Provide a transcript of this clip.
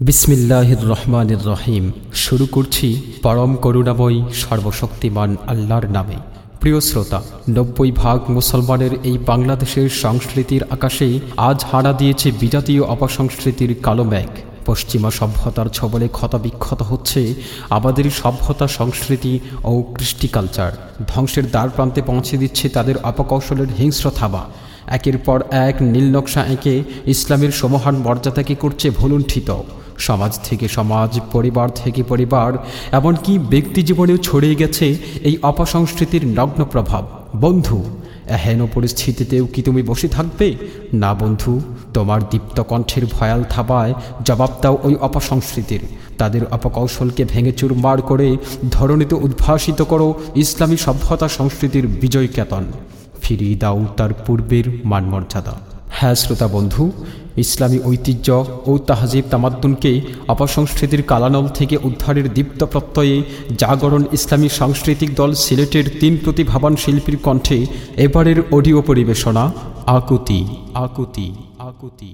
বিসমিল্লাহির রহমানির রহিম। শুরু করছি পরম করুণাময়ী সর্বশক্তিমান আল্লাহর নামে। প্রিয় শ্রোতা, নব্বই ভাগ মুসলমানের এই বাংলাদেশের সংস্কৃতির আকাশে আজ হানা দিয়েছে বিজাতীয় অপসংস্কৃতির কালো মেঘ। পশ্চিমা সভ্যতার ছবলে ক্ষতবিক্ষত হচ্ছে আমাদের সভ্যতা সংস্কৃতি ও কৃষ্টি কালচার। ধ্বংসের দ্বার প্রান্তে পৌঁছে দিচ্ছে তাদের অপকৌশলের হিংস্র থাবা। একের পর এক নীলনকশা এঁকে ইসলামের সমহান মর্যাদাকে করছে ভুলুণ্ঠিত। সমাজ থেকে, সমাজ পরিবার থেকে পরিবার, এমনকি ব্যক্তি জীবনেও ছড়িয়ে গেছে এই অপসংস্কৃতির নগ্ন প্রভাব। বন্ধু, এহেন পরিস্থিতিতেও কি তুমি বসে থাকবে? না বন্ধু, তোমার দীপ্ত কণ্ঠের ভয়াল থাবায় জবাব দাও ওই অপসংস্কৃতির। তাদের অপকৌশলকে ভেঙে চুরমার করে ধরণীতে উদ্ভাসিত করো ইসলামী সভ্যতা সংস্কৃতির বিজয় কেতন ফিরিয়ে দাও তার পূর্বের মানমর্যাদা। হ্যাঁ শ্রোতা বন্ধু, ইসলামী ঐতিহ্য ও তাহজিব তামাদ্দুনকে অপসংস্কৃতির কালানল থেকে উদ্ধারের দীপ্ত প্রত্যয়ে জাগরণ ইসলামী সাংস্কৃতিক দল সিলেটের তিন প্রতিভাবান শিল্পীর কণ্ঠে এবারের অডিও পরিবেশনা, আকুতি আকুতি আকুতি।